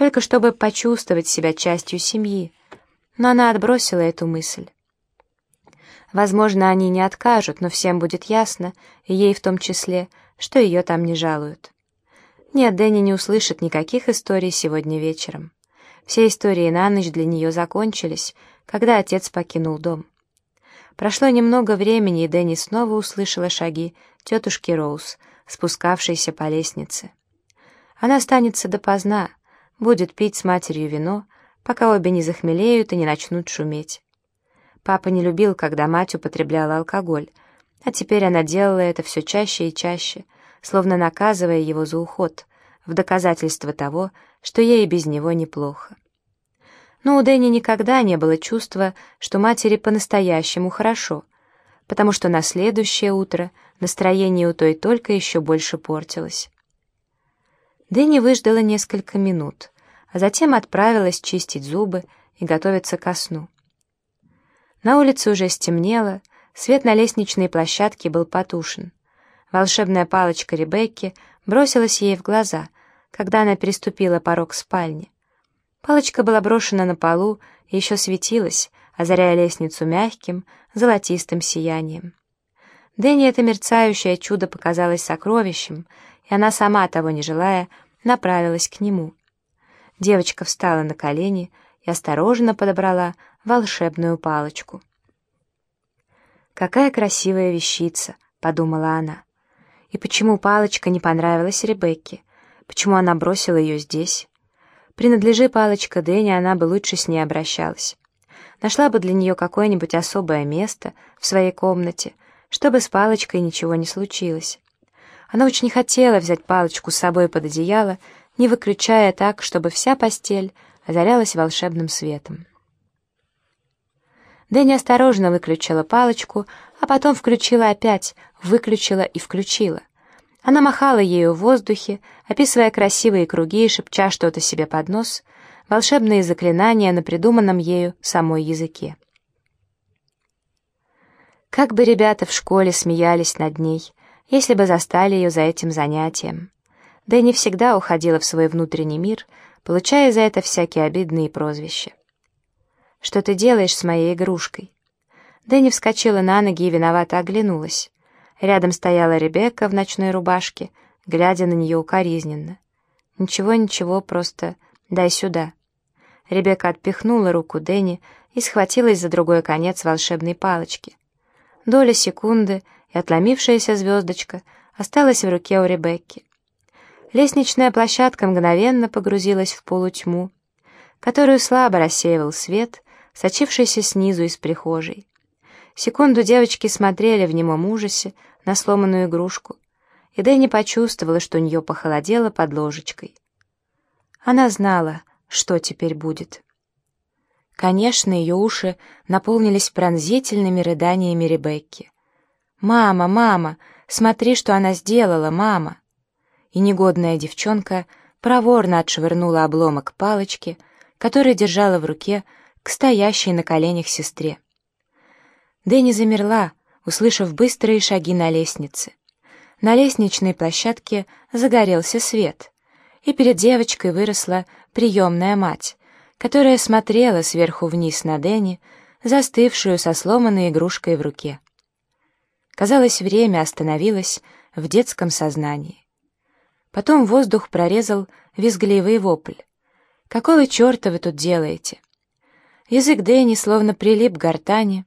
только чтобы почувствовать себя частью семьи, но она отбросила эту мысль. Возможно, они не откажут, но всем будет ясно, ей в том числе, что ее там не жалуют. Нет, Дэнни не услышит никаких историй сегодня вечером. Все истории на ночь для нее закончились, когда отец покинул дом. Прошло немного времени, и Дэнни снова услышала шаги тетушки Роуз, спускавшейся по лестнице. Она останется допоздна, будет пить с матерью вино, пока обе не захмелеют и не начнут шуметь. Папа не любил, когда мать употребляла алкоголь, а теперь она делала это все чаще и чаще, словно наказывая его за уход, в доказательство того, что ей без него неплохо. Но у Дэнни никогда не было чувства, что матери по-настоящему хорошо, потому что на следующее утро настроение у той только еще больше портилось. Дэнни выждала несколько минут, а затем отправилась чистить зубы и готовиться ко сну. На улице уже стемнело, свет на лестничной площадке был потушен. Волшебная палочка Ребекки бросилась ей в глаза, когда она переступила порог спальни. Палочка была брошена на полу и еще светилась, озаряя лестницу мягким, золотистым сиянием. Дэнни это мерцающее чудо показалось сокровищем, и она сама, того не желая, направилась к нему. Девочка встала на колени и осторожно подобрала волшебную палочку. «Какая красивая вещица!» — подумала она. И почему палочка не понравилась Ребекке? Почему она бросила ее здесь? Принадлежи палочка Дэнни, она бы лучше с ней обращалась. Нашла бы для нее какое-нибудь особое место в своей комнате, чтобы с палочкой ничего не случилось. Она очень хотела взять палочку с собой под одеяло, не выключая так, чтобы вся постель озарялась волшебным светом. Дэнни осторожно выключила палочку, а потом включила опять, выключила и включила. Она махала ею в воздухе, описывая красивые круги и шепча что-то себе под нос, волшебные заклинания на придуманном ею самой языке. Как бы ребята в школе смеялись над ней, если бы застали ее за этим занятием. Дэнни всегда уходила в свой внутренний мир, получая за это всякие обидные прозвища. «Что ты делаешь с моей игрушкой?» Дэнни вскочила на ноги и виновато оглянулась. Рядом стояла Ребекка в ночной рубашке, глядя на нее укоризненно. «Ничего, ничего, просто дай сюда». Ребекка отпихнула руку Дэнни и схватилась за другой конец волшебной палочки. Доля секунды, и отломившаяся звездочка осталась в руке у Ребекки. Лестничная площадка мгновенно погрузилась в полутьму, которую слабо рассеивал свет, сочившийся снизу из прихожей. Секунду девочки смотрели в немом ужасе на сломанную игрушку, и Дэнни почувствовала, что у нее похолодело под ложечкой. Она знала, что теперь будет. Конечно, ее уши наполнились пронзительными рыданиями Ребекки. «Мама, мама, смотри, что она сделала, мама!» И негодная девчонка проворно отшвырнула обломок палочки, который держала в руке к стоящей на коленях сестре. Дэнни замерла, услышав быстрые шаги на лестнице. На лестничной площадке загорелся свет, и перед девочкой выросла приемная мать, которая смотрела сверху вниз на Дэнни, застывшую со сломанной игрушкой в руке. Казалось, время остановилось в детском сознании. Потом воздух прорезал визгливый вопль. «Какого черта вы тут делаете?» Язык Дэнни словно прилип к гортани,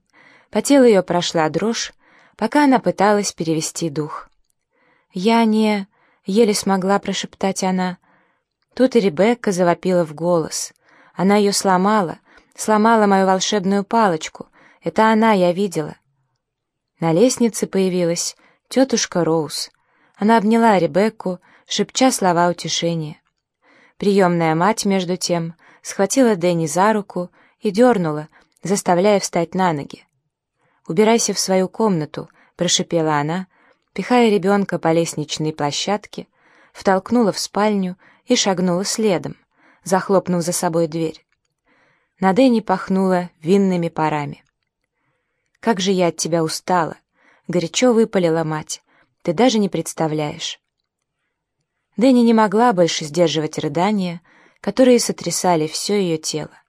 по телу ее прошла дрожь, пока она пыталась перевести дух. «Я не...» — еле смогла прошептать она. Тут и Ребекка завопила в голос. Она ее сломала, сломала мою волшебную палочку. Это она, я видела. На лестнице появилась тетушка Роуз. Она обняла Ребекку, шепча слова утешения. Приемная мать, между тем, схватила Дэнни за руку и дернула, заставляя встать на ноги. «Убирайся в свою комнату», — прошипела она, пихая ребенка по лестничной площадке, втолкнула в спальню и шагнула следом, захлопнув за собой дверь. На Дэнни пахнуло винными парами. «Как же я от тебя устала!» — горячо выпалила мать. «Ты даже не представляешь». Дэнни не могла больше сдерживать рыдания, которые сотрясали все ее тело.